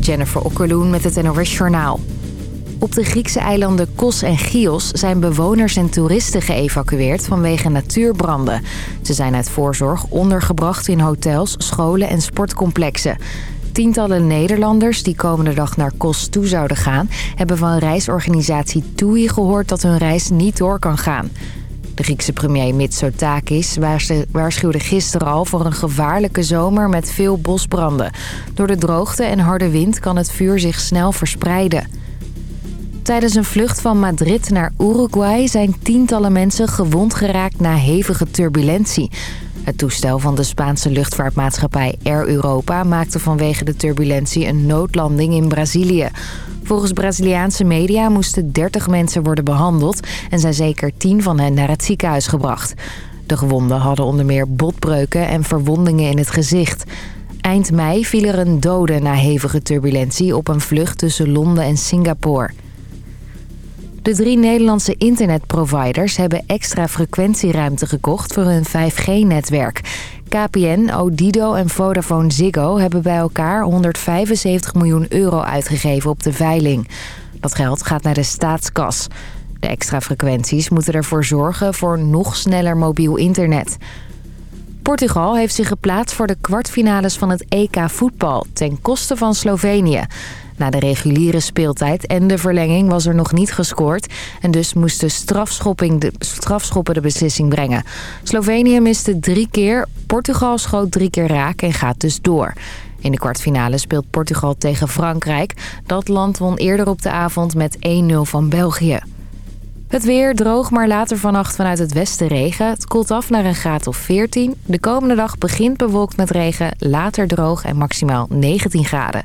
Jennifer Okkerloen met het NOS Journaal. Op de Griekse eilanden Kos en Chios zijn bewoners en toeristen geëvacueerd vanwege natuurbranden. Ze zijn uit voorzorg ondergebracht in hotels, scholen en sportcomplexen. Tientallen Nederlanders die komende dag naar Kos toe zouden gaan... hebben van reisorganisatie TUI gehoord dat hun reis niet door kan gaan. De Griekse premier Mitsotakis waarschuwde gisteren al voor een gevaarlijke zomer met veel bosbranden. Door de droogte en harde wind kan het vuur zich snel verspreiden. Tijdens een vlucht van Madrid naar Uruguay zijn tientallen mensen gewond geraakt na hevige turbulentie. Het toestel van de Spaanse luchtvaartmaatschappij Air Europa maakte vanwege de turbulentie een noodlanding in Brazilië. Volgens Braziliaanse media moesten 30 mensen worden behandeld en zijn zeker 10 van hen naar het ziekenhuis gebracht. De gewonden hadden onder meer botbreuken en verwondingen in het gezicht. Eind mei viel er een dode na hevige turbulentie op een vlucht tussen Londen en Singapore. De drie Nederlandse internetproviders hebben extra frequentieruimte gekocht voor hun 5G-netwerk. KPN, Odido en Vodafone Ziggo hebben bij elkaar 175 miljoen euro uitgegeven op de veiling. Dat geld gaat naar de staatskas. De extra frequenties moeten ervoor zorgen voor nog sneller mobiel internet. Portugal heeft zich geplaatst voor de kwartfinales van het EK voetbal ten koste van Slovenië. Na de reguliere speeltijd en de verlenging was er nog niet gescoord... en dus moest de, de strafschoppen de beslissing brengen. Slovenië miste drie keer, Portugal schoot drie keer raak en gaat dus door. In de kwartfinale speelt Portugal tegen Frankrijk. Dat land won eerder op de avond met 1-0 van België. Het weer droog, maar later vannacht vanuit het westen regen. Het koelt af naar een graad of 14. De komende dag begint bewolkt met regen, later droog en maximaal 19 graden.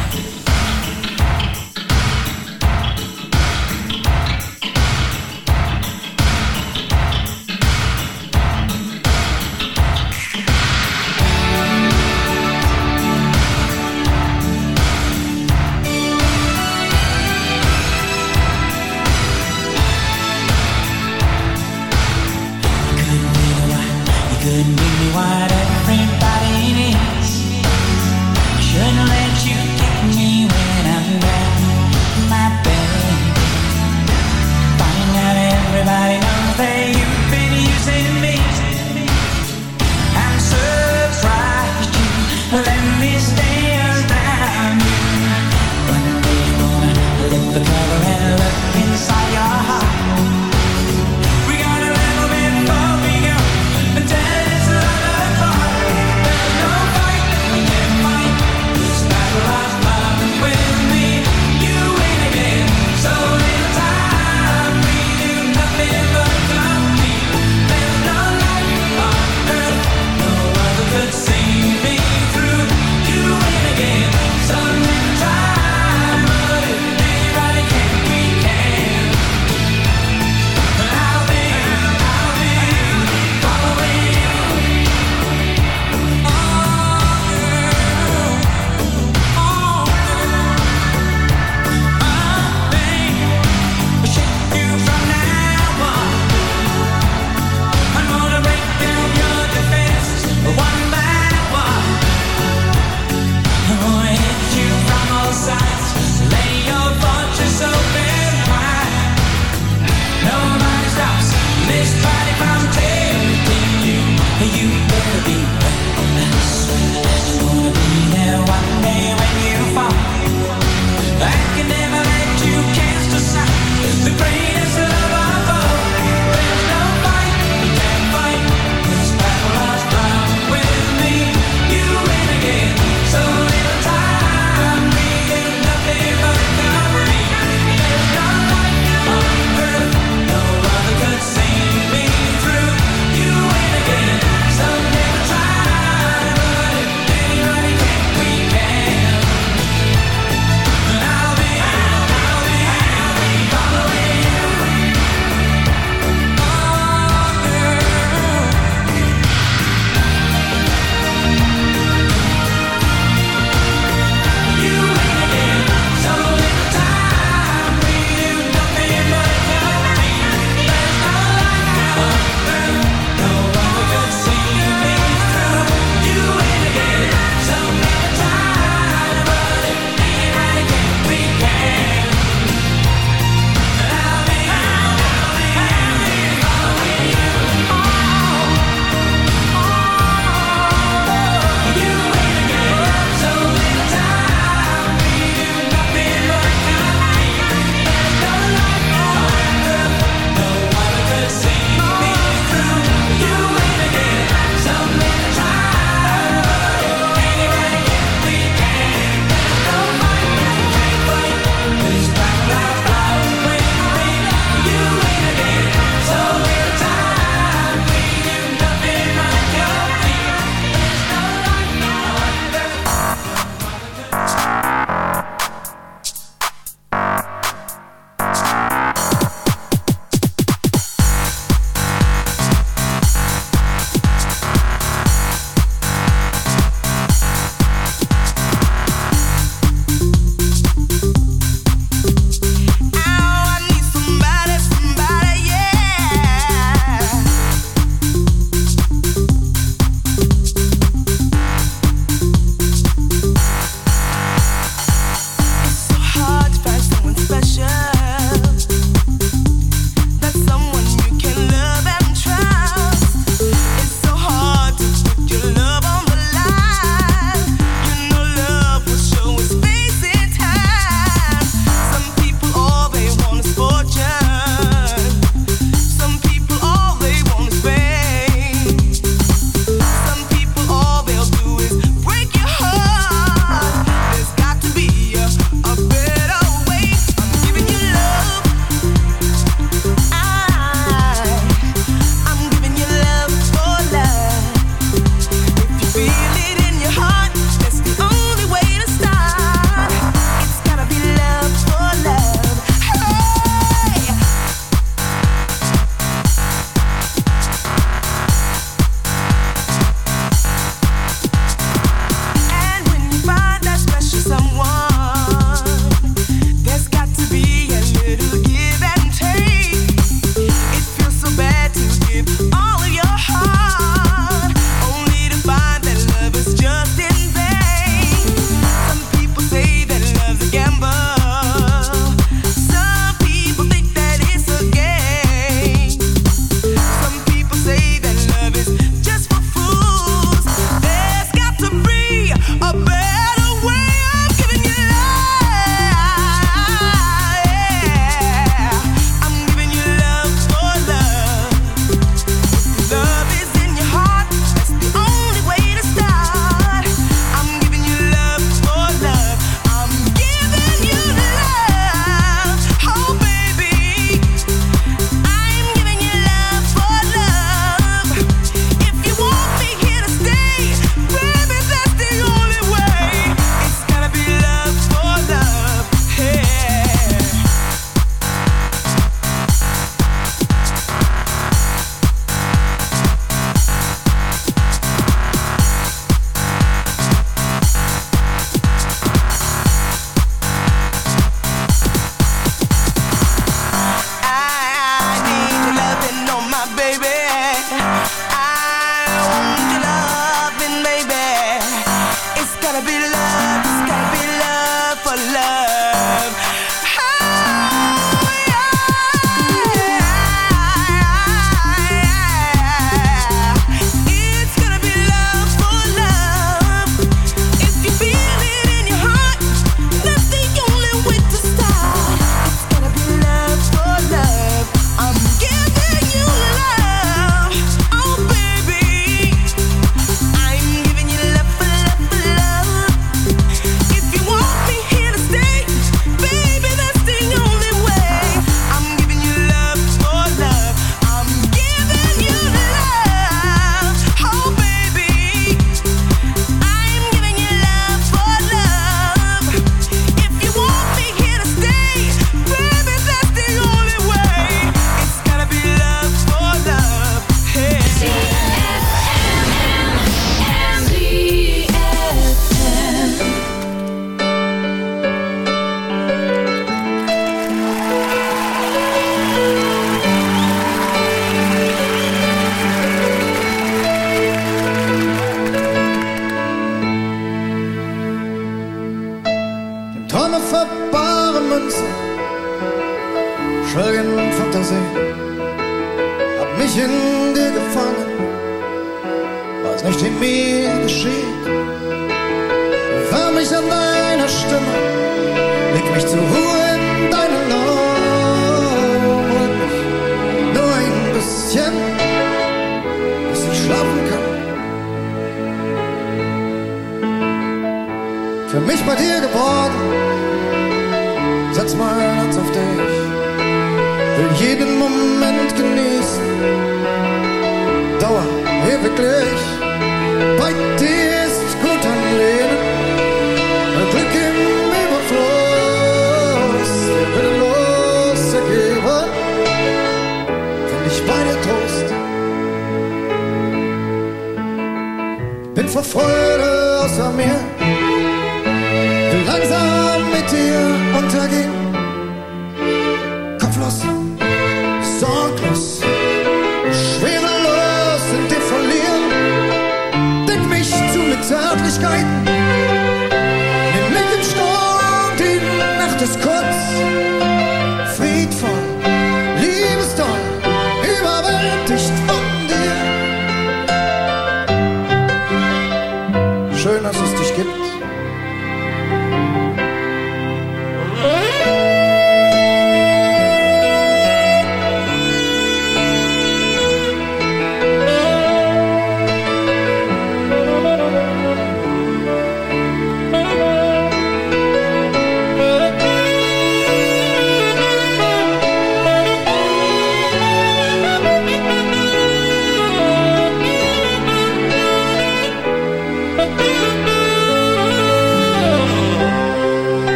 influencé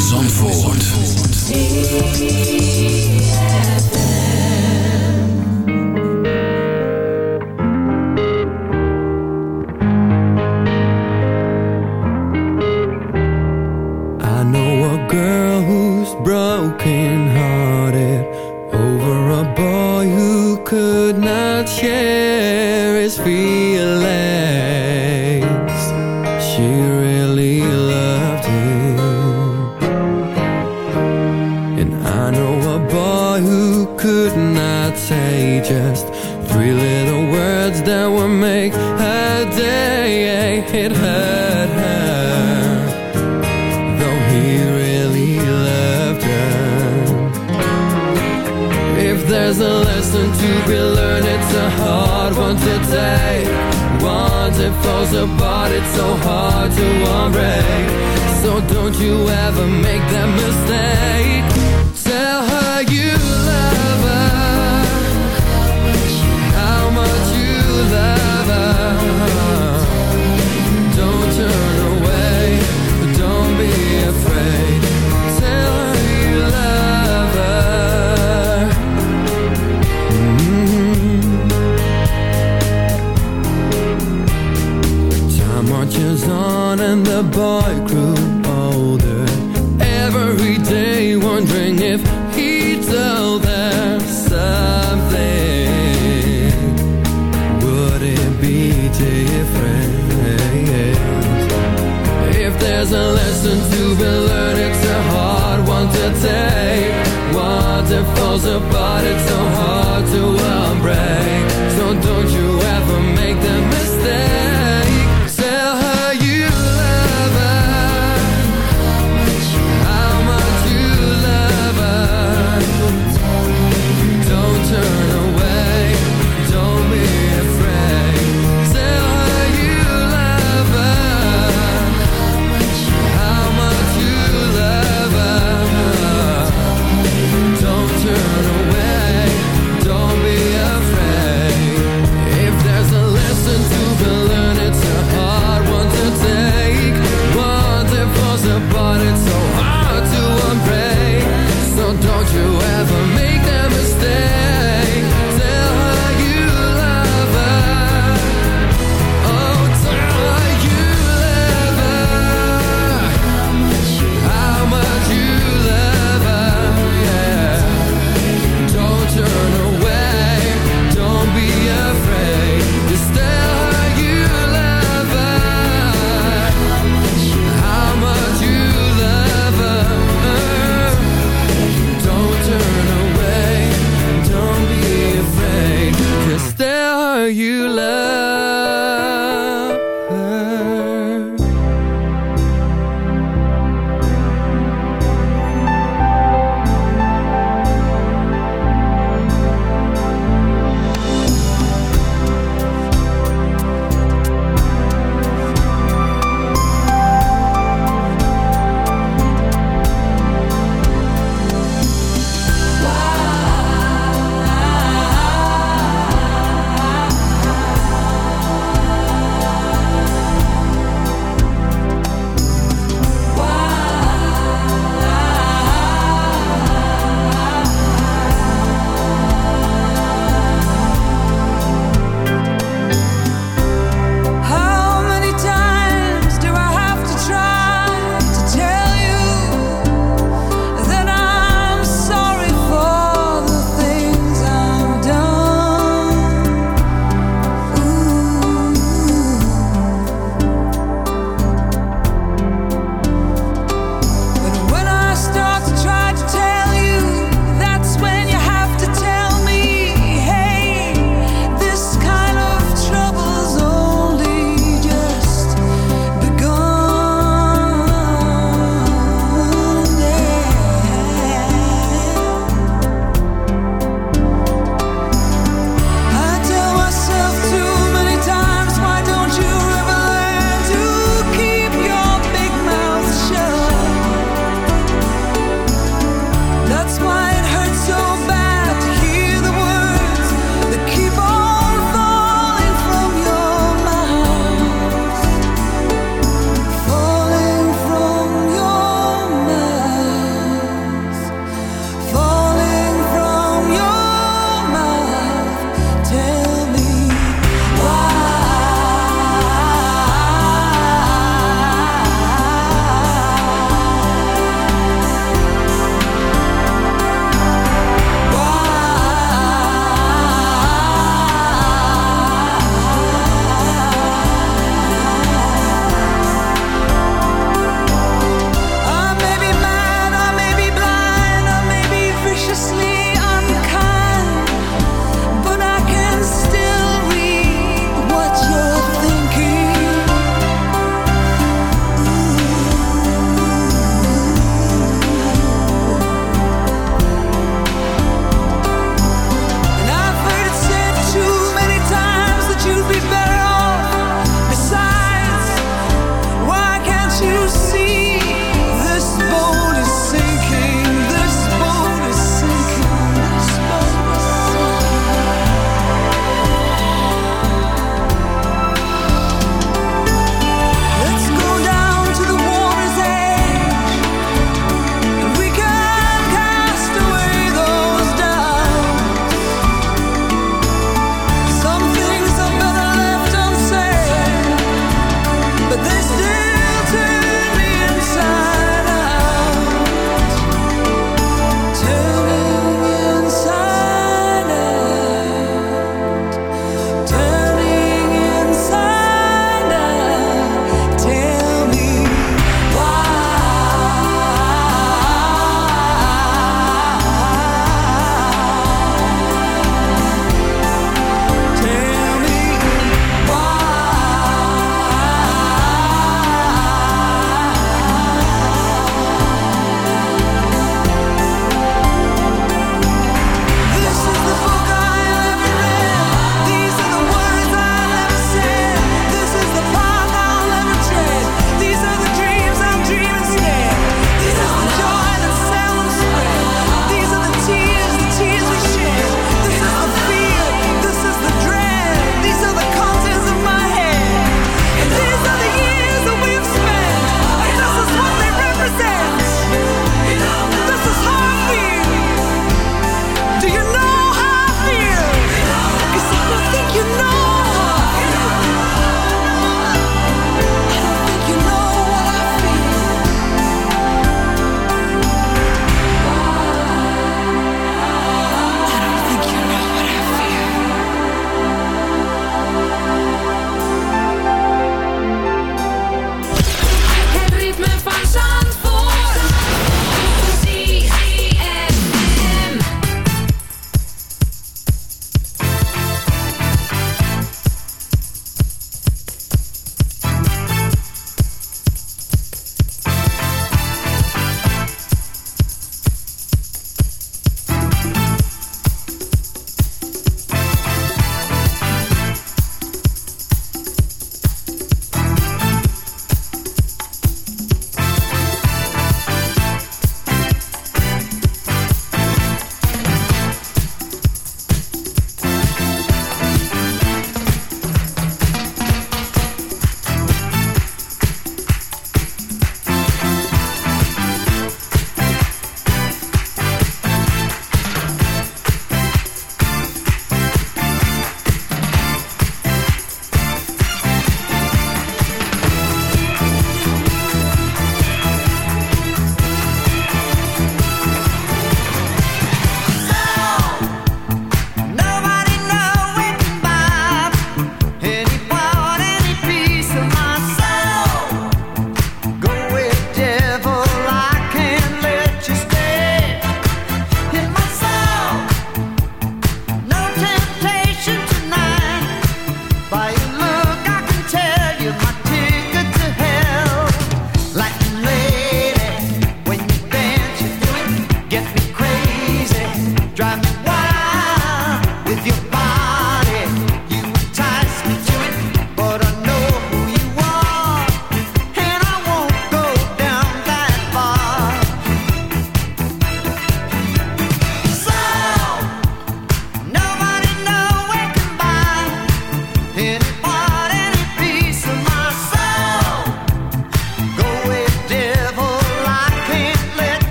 Zandvoort. So don't you ever make that mistake. the day. Water so hard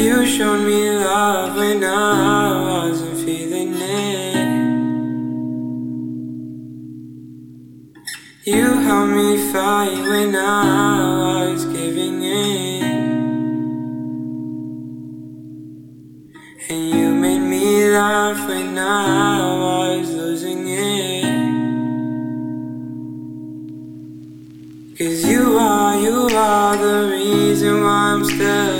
You showed me love when I wasn't feeling it. You helped me fight when I was giving in. And you made me laugh when I was losing it. Cause you are, you are the reason why I'm still.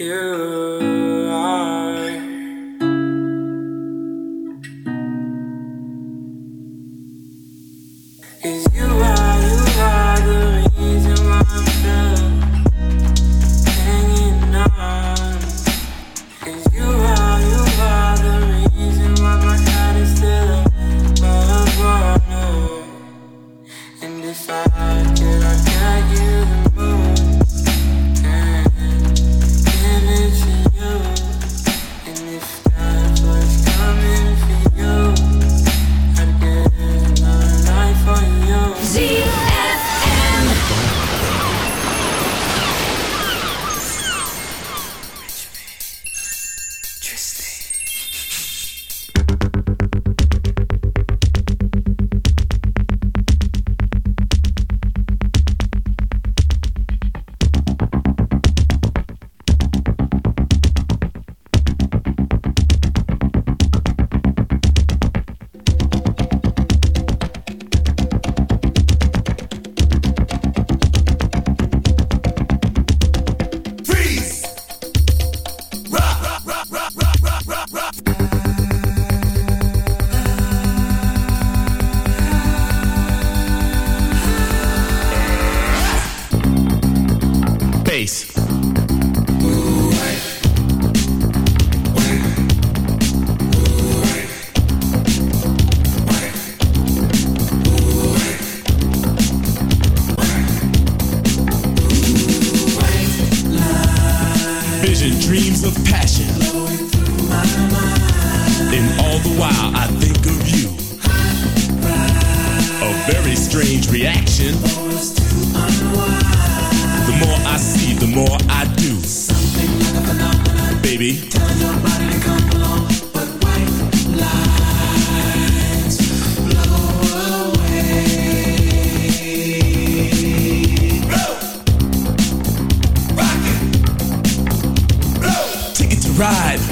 you. strange reaction. The more I see, the more I do. Like Baby.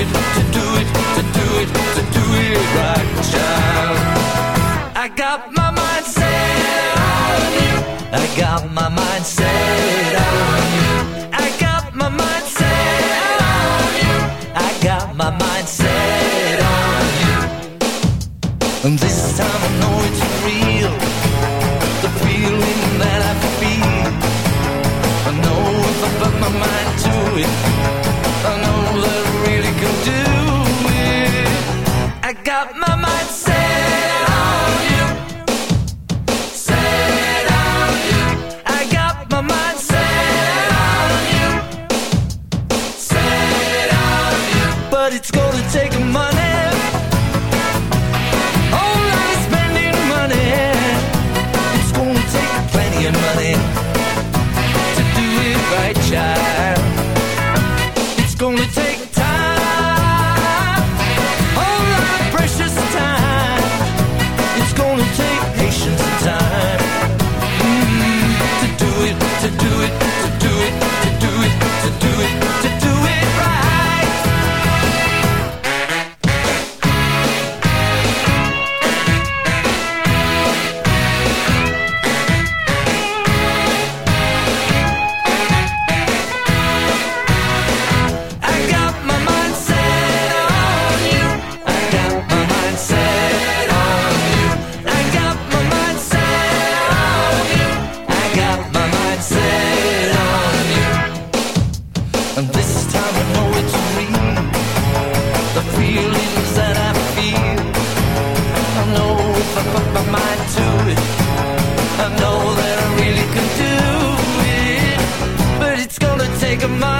it, to do it, to do it, to do it right, child. I got my mind set on you. I got my mind set on you. I got my mind set on you. I got my mind set on you. And this time I know it's real. The feeling that I feel. I know if I put my mind to it. got my gonna take money.